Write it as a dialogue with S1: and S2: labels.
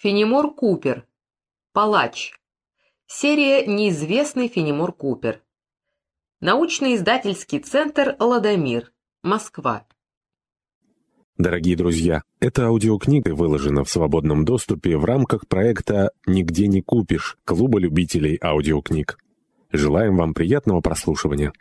S1: Фенемор Купер. Палач. Серия «Неизвестный Фенемор Купер». Научно-издательский центр «Ладомир». Москва.
S2: Дорогие друзья, эта аудиокнига выложена в свободном доступе в рамках проекта «Нигде не купишь» Клуба любителей аудиокниг. Желаем вам приятного прослушивания.